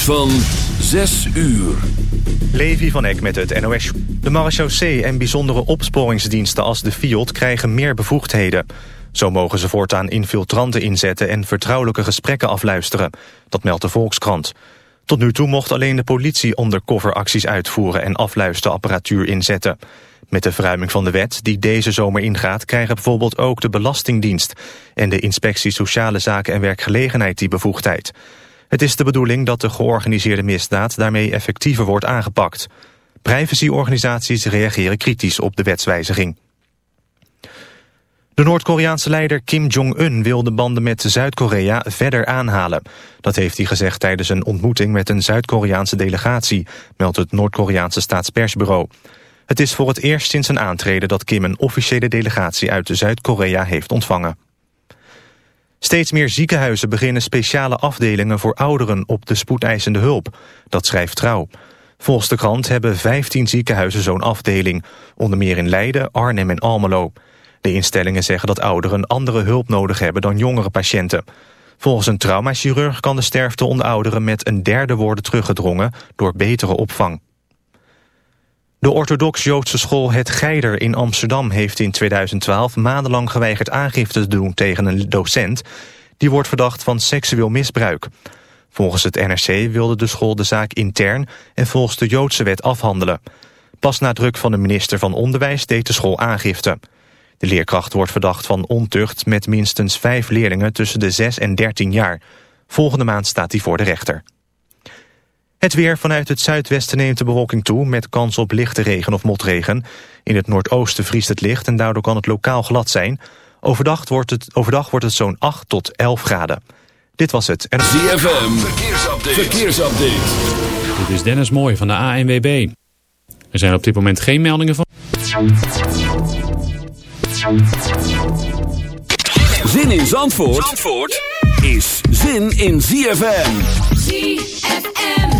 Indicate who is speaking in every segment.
Speaker 1: Van 6 uur.
Speaker 2: Levi van Eck met het NOS. De marechaussee en bijzondere opsporingsdiensten als de FIOD krijgen meer bevoegdheden. Zo mogen ze voortaan infiltranten inzetten en vertrouwelijke gesprekken afluisteren. Dat meldt de Volkskrant. Tot nu toe mocht alleen de politie undercoveracties uitvoeren en afluisterapparatuur inzetten. Met de verruiming van de wet die deze zomer ingaat... krijgen bijvoorbeeld ook de Belastingdienst... en de Inspectie Sociale Zaken en Werkgelegenheid die bevoegdheid. Het is de bedoeling dat de georganiseerde misdaad daarmee effectiever wordt aangepakt. Privacyorganisaties reageren kritisch op de wetswijziging. De Noord-Koreaanse leider Kim Jong-un wil de banden met Zuid-Korea verder aanhalen. Dat heeft hij gezegd tijdens een ontmoeting met een Zuid-Koreaanse delegatie, meldt het Noord-Koreaanse staatspersbureau. Het is voor het eerst sinds zijn aantreden dat Kim een officiële delegatie uit Zuid-Korea heeft ontvangen. Steeds meer ziekenhuizen beginnen speciale afdelingen voor ouderen op de spoedeisende hulp. Dat schrijft Trouw. Volgens de krant hebben 15 ziekenhuizen zo'n afdeling, onder meer in Leiden, Arnhem en Almelo. De instellingen zeggen dat ouderen andere hulp nodig hebben dan jongere patiënten. Volgens een traumachirurg kan de sterfte onder ouderen met een derde worden teruggedrongen door betere opvang. De orthodox-Joodse school Het Geider in Amsterdam heeft in 2012 maandenlang geweigerd aangifte te doen tegen een docent. Die wordt verdacht van seksueel misbruik. Volgens het NRC wilde de school de zaak intern en volgens de Joodse wet afhandelen. Pas na druk van de minister van Onderwijs deed de school aangifte. De leerkracht wordt verdacht van ontucht met minstens vijf leerlingen tussen de 6 en 13 jaar. Volgende maand staat hij voor de rechter. Het weer vanuit het zuidwesten neemt de bewolking toe... met kans op lichte regen of motregen. In het noordoosten vriest het licht en daardoor kan het lokaal glad zijn. Overdag wordt het, overdag wordt het zo'n 8 tot 11 graden. Dit was het.
Speaker 1: En... ZFM, verkeersupdate. verkeersupdate.
Speaker 3: Dit is Dennis Mooij van de ANWB. Er zijn op dit moment geen meldingen van...
Speaker 1: Zin in Zandvoort, Zandvoort? is zin in ZFM. ZFM.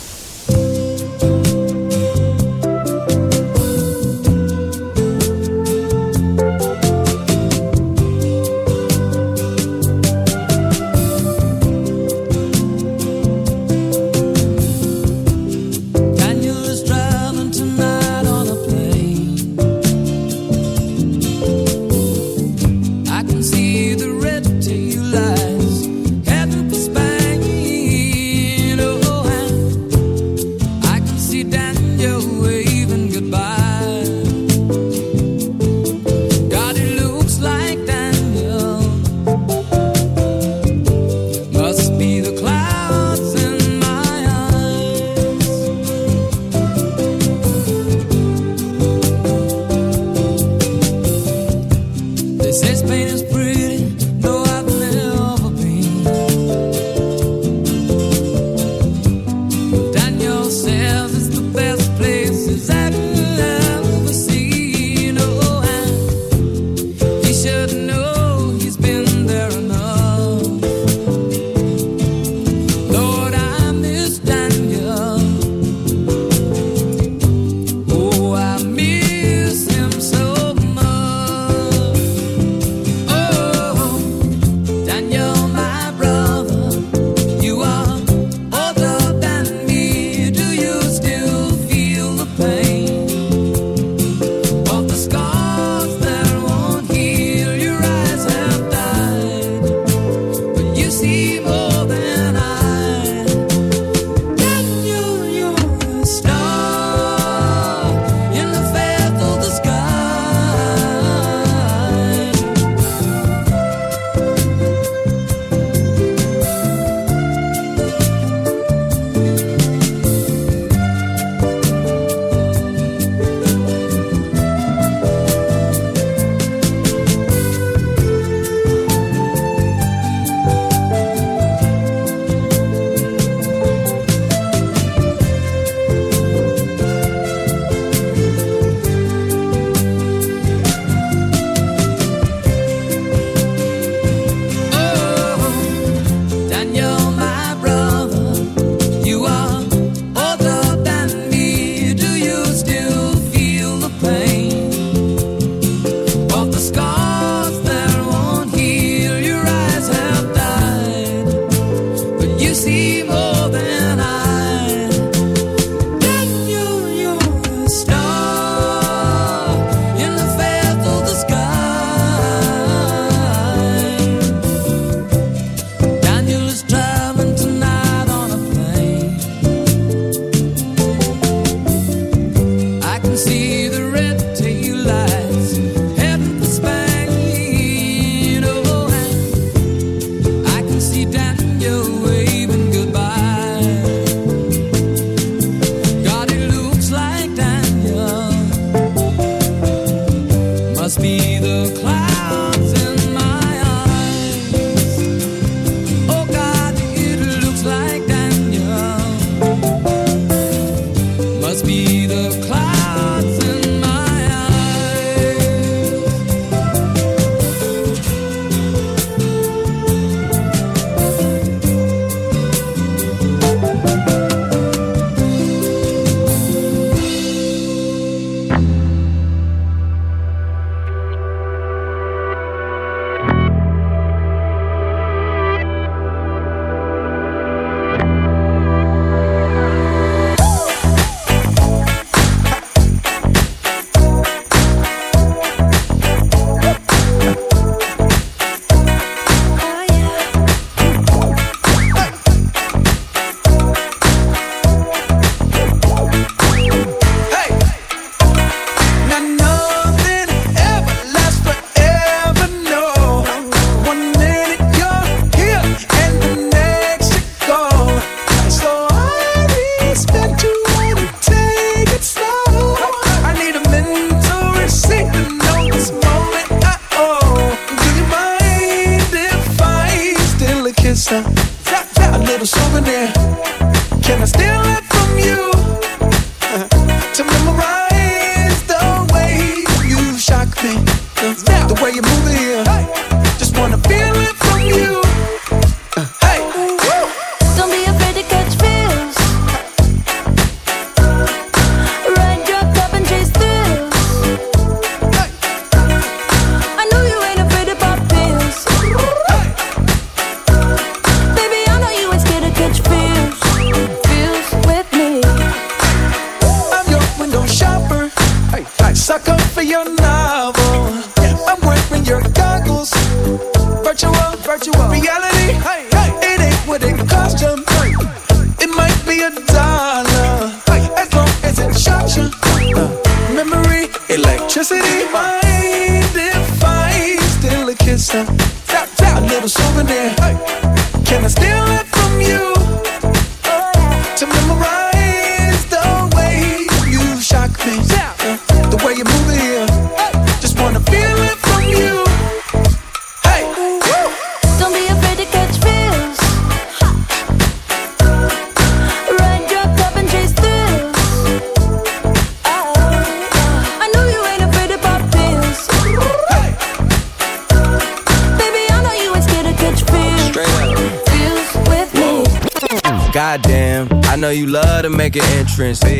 Speaker 4: must be
Speaker 1: the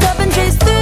Speaker 4: cup and chase thrills.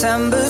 Speaker 5: September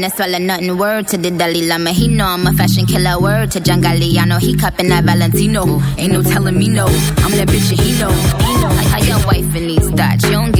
Speaker 6: finna swallow nothing. Word to the Dalai Lama, he know I'm a fashion killer. Word to John Galliano, he cupping that Valentino. Ain't no telling me no, I'm that bitch that he know. Like how your wife in these thoughts, you don't get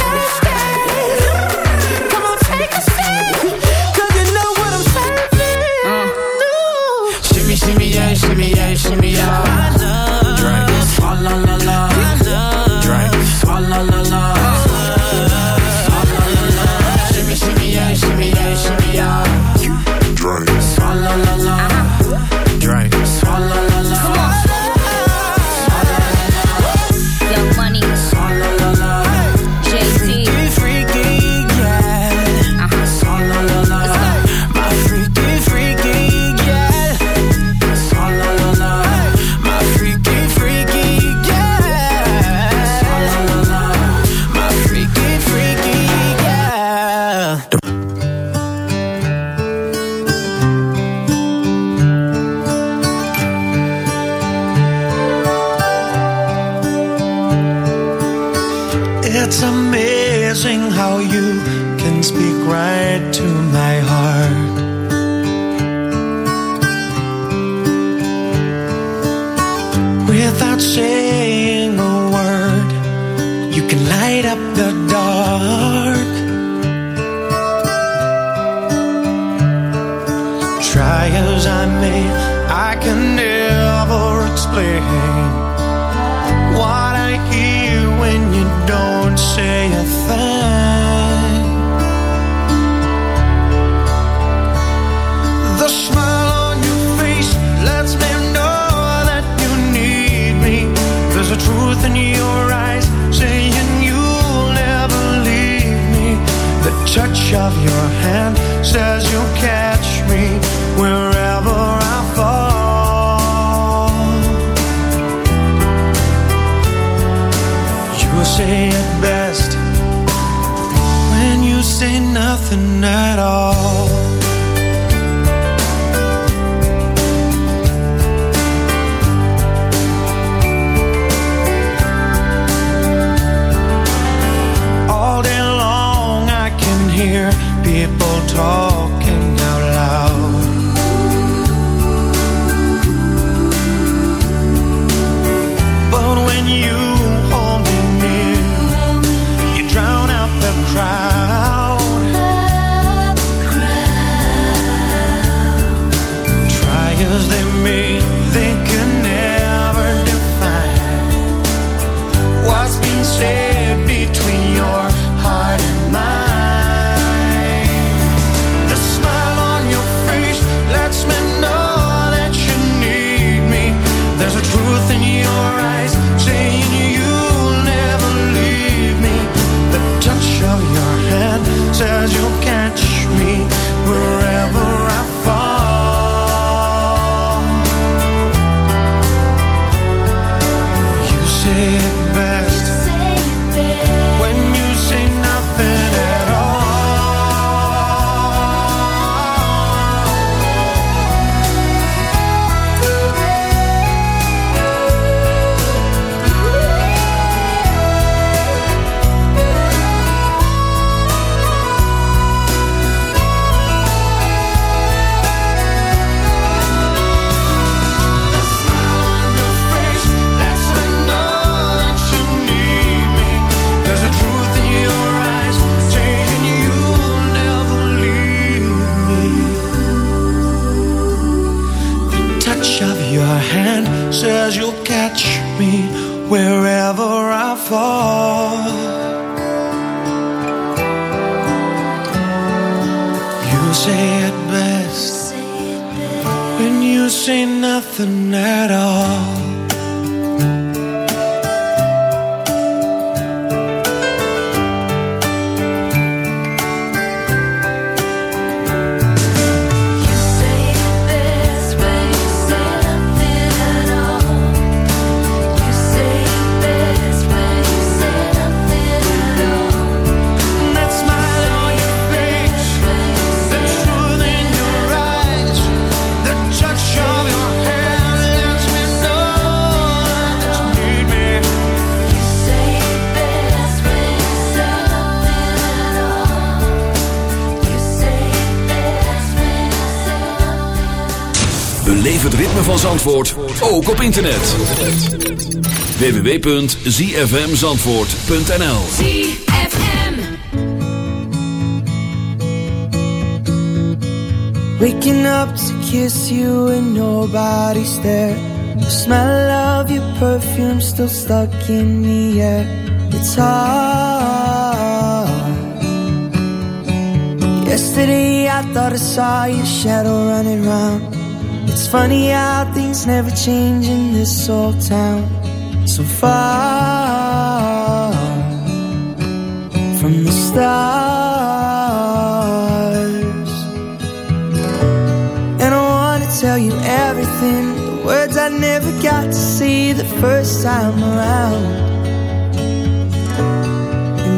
Speaker 1: ook op internet. www.zfmzandvoort.nl
Speaker 7: Waking up to kiss you and nobody's there. The smell of your perfume still stuck in the air. It's hard. Yesterday I thought I saw your shadow running round. Funny how things never change in this old town. So far from the stars. And I wanna tell you everything. The words I never got to say the first time around.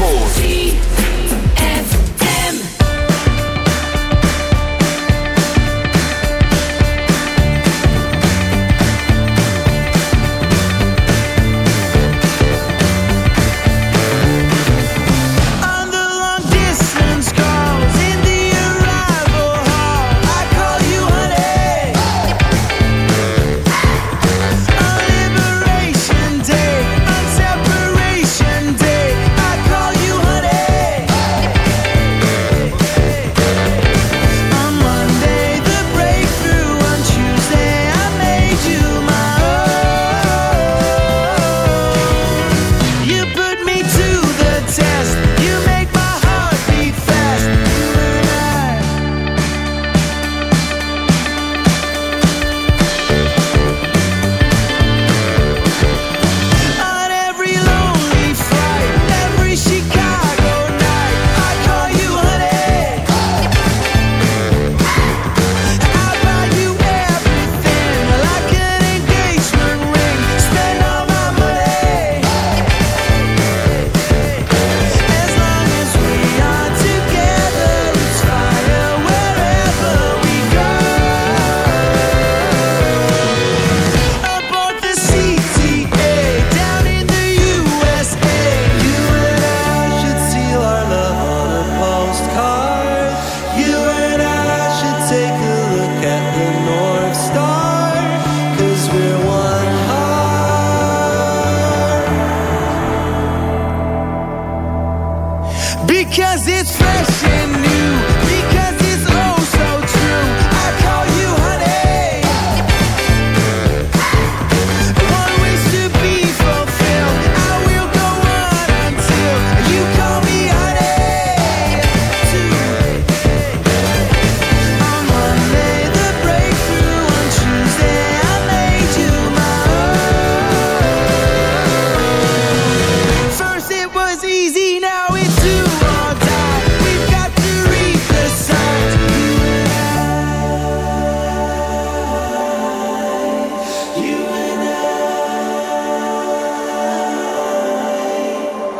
Speaker 8: Zandvoort.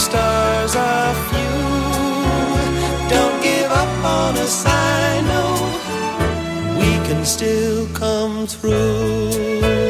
Speaker 9: stars
Speaker 8: are few. Don't give up on us, I know we can still come through.